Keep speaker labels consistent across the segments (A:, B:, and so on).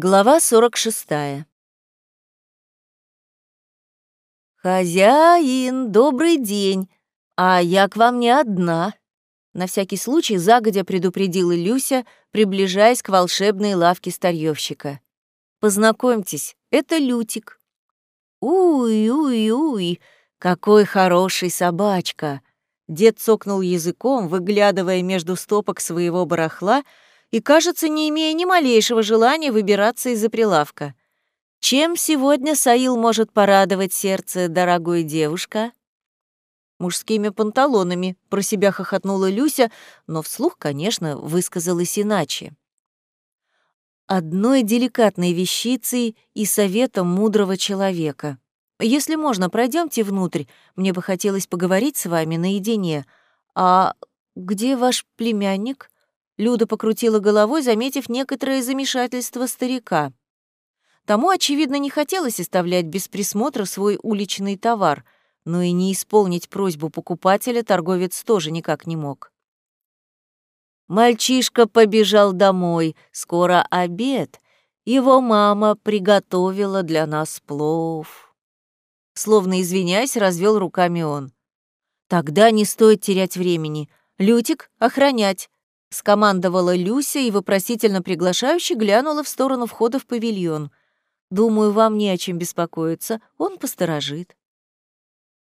A: Глава 46. «Хозяин, добрый день! А я к вам не одна!» На всякий случай загодя предупредила Люся, приближаясь к волшебной лавке старьевщика. «Познакомьтесь, это Лютик». «Уй-уй-уй, какой хороший собачка!» Дед цокнул языком, выглядывая между стопок своего барахла — и, кажется, не имея ни малейшего желания выбираться из-за прилавка. Чем сегодня Саил может порадовать сердце дорогой девушка? Мужскими панталонами, про себя хохотнула Люся, но вслух, конечно, высказалась иначе. Одной деликатной вещицей и советом мудрого человека. Если можно, пройдемте внутрь, мне бы хотелось поговорить с вами наедине. А где ваш племянник? Люда покрутила головой, заметив некоторое замешательство старика. Тому, очевидно, не хотелось оставлять без присмотра свой уличный товар, но и не исполнить просьбу покупателя торговец тоже никак не мог. Мальчишка побежал домой, скоро обед. Его мама приготовила для нас плов. Словно извиняясь, развел руками он. Тогда не стоит терять времени. Лютик, охранять. Скомандовала Люся и вопросительно приглашающе глянула в сторону входа в павильон. «Думаю, вам не о чем беспокоиться, он посторожит».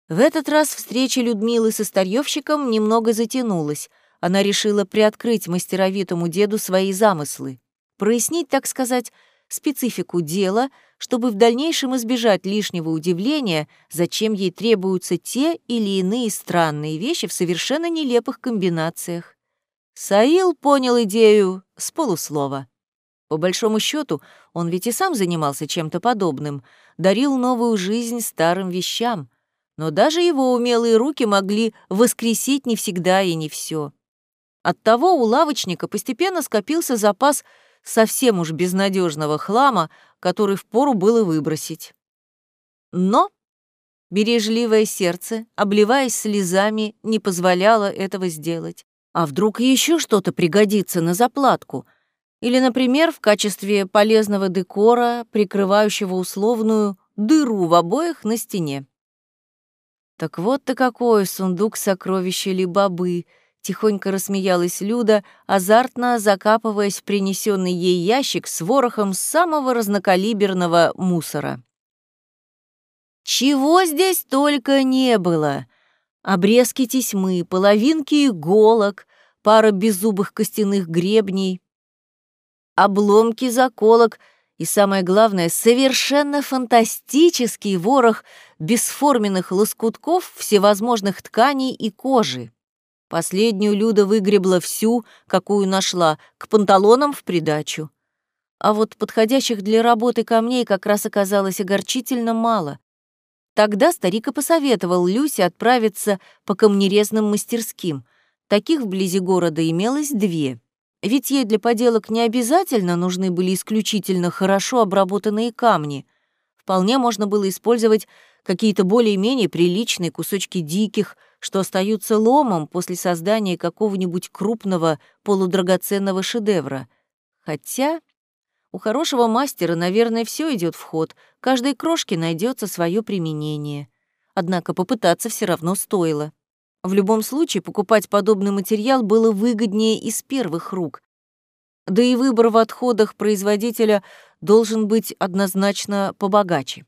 A: В этот раз встреча Людмилы со старьёвщиком немного затянулась. Она решила приоткрыть мастеровитому деду свои замыслы, прояснить, так сказать, специфику дела, чтобы в дальнейшем избежать лишнего удивления, зачем ей требуются те или иные странные вещи в совершенно нелепых комбинациях. Саил понял идею с полуслова. По большому счету, он ведь и сам занимался чем-то подобным, дарил новую жизнь старым вещам, но даже его умелые руки могли воскресить не всегда и не все. Оттого у лавочника постепенно скопился запас совсем уж безнадежного хлама, который впору было выбросить. Но бережливое сердце, обливаясь слезами, не позволяло этого сделать. А вдруг еще что-то пригодится на заплатку? Или, например, в качестве полезного декора, прикрывающего условную дыру в обоях на стене. Так вот ты какой сундук сокровища бобы! тихонько рассмеялась Люда, азартно закапываясь в принесенный ей ящик с ворохом самого разнокалиберного мусора. Чего здесь только не было! Обрезки тесьмы, половинки иголок, пара беззубых костяных гребней, обломки заколок и, самое главное, совершенно фантастический ворох бесформенных лоскутков всевозможных тканей и кожи. Последнюю Люда выгребла всю, какую нашла, к панталонам в придачу. А вот подходящих для работы камней как раз оказалось огорчительно мало. Тогда старик и посоветовал Люсе отправиться по камнерезным мастерским — Таких вблизи города имелось две. Ведь ей для поделок не обязательно нужны были исключительно хорошо обработанные камни. Вполне можно было использовать какие-то более-менее приличные кусочки диких, что остаются ломом после создания какого-нибудь крупного полудрагоценного шедевра. Хотя у хорошего мастера, наверное, все идет в ход, каждой крошке найдется свое применение. Однако попытаться все равно стоило. В любом случае, покупать подобный материал было выгоднее из первых рук. Да и выбор в отходах производителя должен быть однозначно побогаче.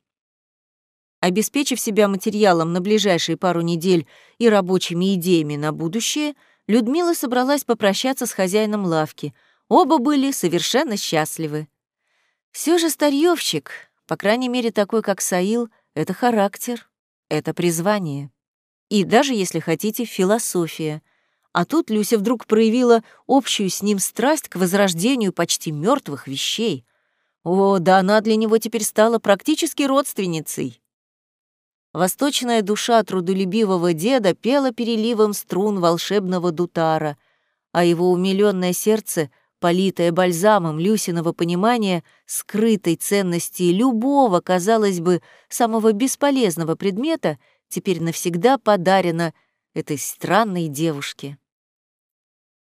A: Обеспечив себя материалом на ближайшие пару недель и рабочими идеями на будущее, Людмила собралась попрощаться с хозяином лавки. Оба были совершенно счастливы. Все же старьевщик, по крайней мере такой, как Саил, это характер, это призвание и даже, если хотите, философия. А тут Люся вдруг проявила общую с ним страсть к возрождению почти мертвых вещей. О, да она для него теперь стала практически родственницей. Восточная душа трудолюбивого деда пела переливом струн волшебного дутара, а его умилённое сердце, политое бальзамом Люсиного понимания скрытой ценности любого, казалось бы, самого бесполезного предмета, теперь навсегда подарена этой странной девушке.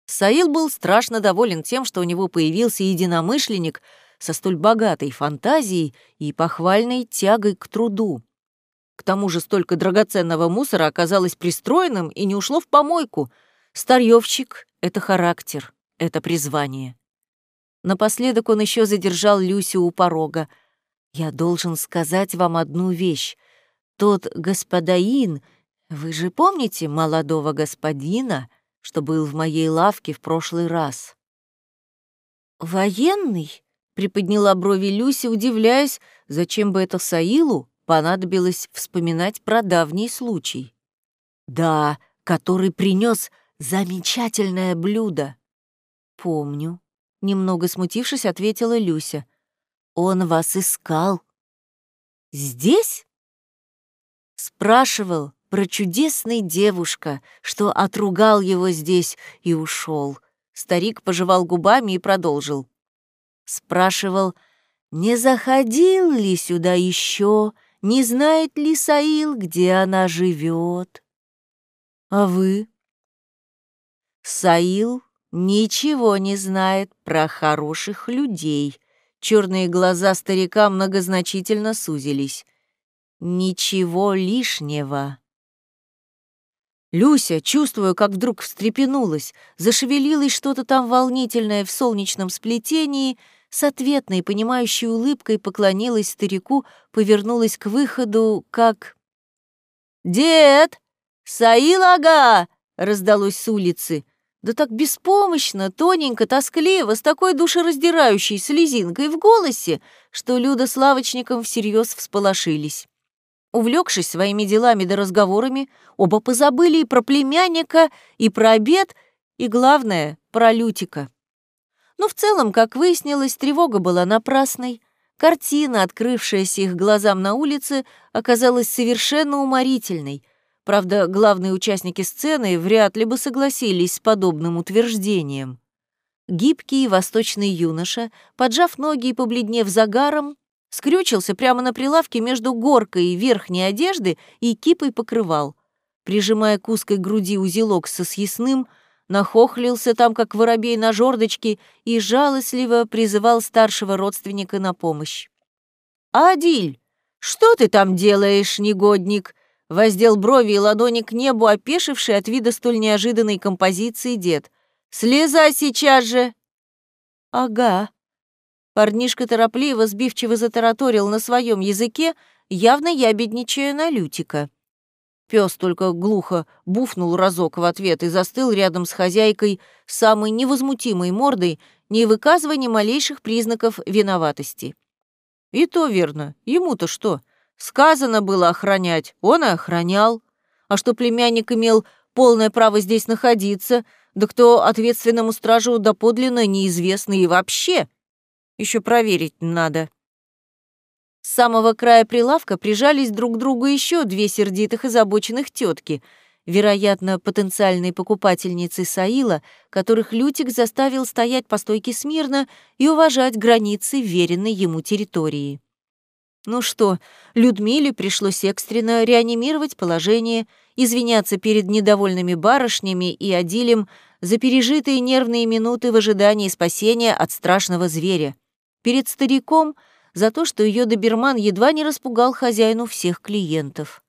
A: Саил был страшно доволен тем, что у него появился единомышленник, со столь богатой фантазией и похвальной тягой к труду. К тому же столько драгоценного мусора оказалось пристроенным и не ушло в помойку. Старьевщик — это характер, это призвание. Напоследок он еще задержал Люсю у порога. «Я должен сказать вам одну вещь. Тот господаин, вы же помните молодого господина, что был в моей лавке в прошлый раз?» «Военный?» — приподняла брови Люся, удивляясь, зачем бы это Саилу понадобилось вспоминать про давний случай. «Да, который принес замечательное блюдо». «Помню», — немного смутившись, ответила Люся. «Он вас искал». «Здесь?» Спрашивал про чудесный девушка, что отругал его здесь и ушел. Старик пожевал губами и продолжил. Спрашивал, не заходил ли сюда еще не знает ли Саил, где она живет? А вы? Саил ничего не знает про хороших людей. Черные глаза старика многозначительно сузились. Ничего лишнего. Люся, чувствуя, как вдруг встрепенулась, зашевелилось что-то там волнительное в солнечном сплетении — с ответной, понимающей улыбкой поклонилась старику, повернулась к выходу, как... «Дед! Саилага!» — раздалось с улицы. Да так беспомощно, тоненько, тоскливо, с такой душераздирающей слезинкой в голосе, что Люда с лавочником всерьез всполошились. Увлекшись своими делами да разговорами, оба позабыли и про племянника, и про обед, и, главное, про Лютика. Но в целом, как выяснилось, тревога была напрасной. Картина, открывшаяся их глазам на улице, оказалась совершенно уморительной. Правда, главные участники сцены вряд ли бы согласились с подобным утверждением. Гибкий восточный юноша, поджав ноги и побледнев загаром, скрючился прямо на прилавке между горкой верхней одежды и кипой покрывал. Прижимая к узкой груди узелок со съестным, нахохлился там, как воробей на жердочке, и жалостливо призывал старшего родственника на помощь. «Адиль, что ты там делаешь, негодник?» Воздел брови и ладони к небу, опешивший от вида столь неожиданной композиции дед. «Слезай сейчас же!» «Ага». Парнишка торопливо, сбивчиво затараторил на своем языке, явно ябедничая на Лютика. Пес только глухо буфнул разок в ответ и застыл рядом с хозяйкой самой невозмутимой мордой, не выказывая ни малейших признаков виноватости. И то верно. Ему-то что? Сказано было охранять, он и охранял. А что племянник имел полное право здесь находиться, да кто ответственному стражу доподлинно неизвестно и вообще. Еще проверить надо. С самого края прилавка прижались друг к другу еще две сердитых и забоченных тетки, вероятно, потенциальные покупательницы Саила, которых Лютик заставил стоять по стойке смирно и уважать границы веренной ему территории. Ну что, Людмиле пришлось экстренно реанимировать положение, извиняться перед недовольными барышнями и Адилем за пережитые нервные минуты в ожидании спасения от страшного зверя. Перед стариком — за то, что ее доберман едва не распугал хозяину всех клиентов.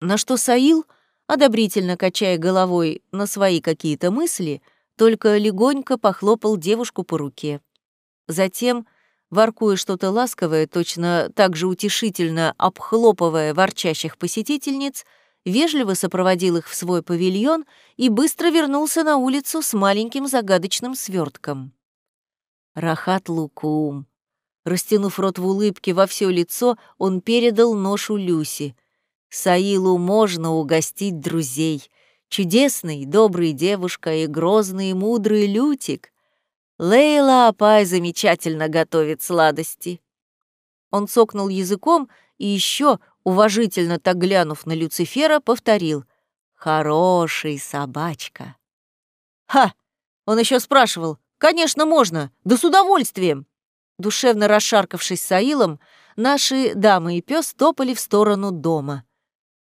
A: На что Саил, одобрительно качая головой на свои какие-то мысли, только легонько похлопал девушку по руке. Затем, воркуя что-то ласковое, точно так же утешительно обхлопывая ворчащих посетительниц, вежливо сопроводил их в свой павильон и быстро вернулся на улицу с маленьким загадочным свертком. Рахат Лукум, Растянув рот в улыбке во все лицо, он передал ношу Люси. Саилу можно угостить друзей. Чудесный, добрый девушка и грозный, мудрый Лютик. Лейла Апай замечательно готовит сладости. Он цокнул языком и еще, уважительно так глянув на Люцифера, повторил «Хороший собачка». «Ха!» — он еще спрашивал. «Конечно, можно, да с удовольствием!» Душевно расшаркавшись с Аилом, наши дамы и пес топали в сторону дома.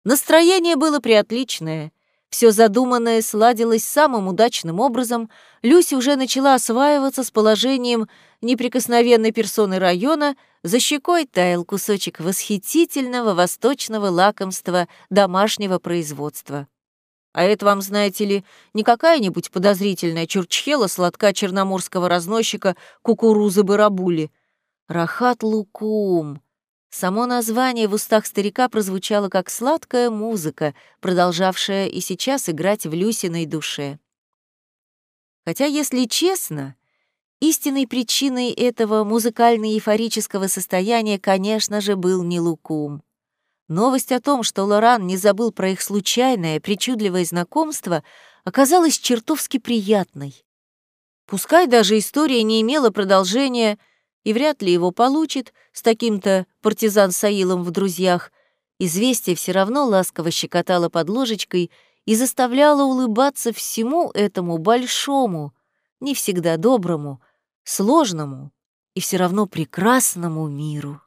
A: Настроение было приотличное. Все задуманное сладилось самым удачным образом, Люся уже начала осваиваться с положением неприкосновенной персоны района, за щекой таял кусочек восхитительного восточного лакомства домашнего производства. А это вам, знаете ли, не какая-нибудь подозрительная чурчхела сладка черноморского разносчика кукурузы-барабули. Рахат лукум. Само название в устах старика прозвучало как сладкая музыка, продолжавшая и сейчас играть в Люсиной душе. Хотя, если честно, истинной причиной этого музыкально-эйфорического состояния, конечно же, был не Лукум. Новость о том, что Лоран не забыл про их случайное, причудливое знакомство, оказалась чертовски приятной. Пускай даже история не имела продолжения и вряд ли его получит с таким-то партизан Саилом в друзьях, известие все равно ласково щекотало под ложечкой и заставляло улыбаться всему этому большому, не всегда доброму, сложному и все равно прекрасному миру.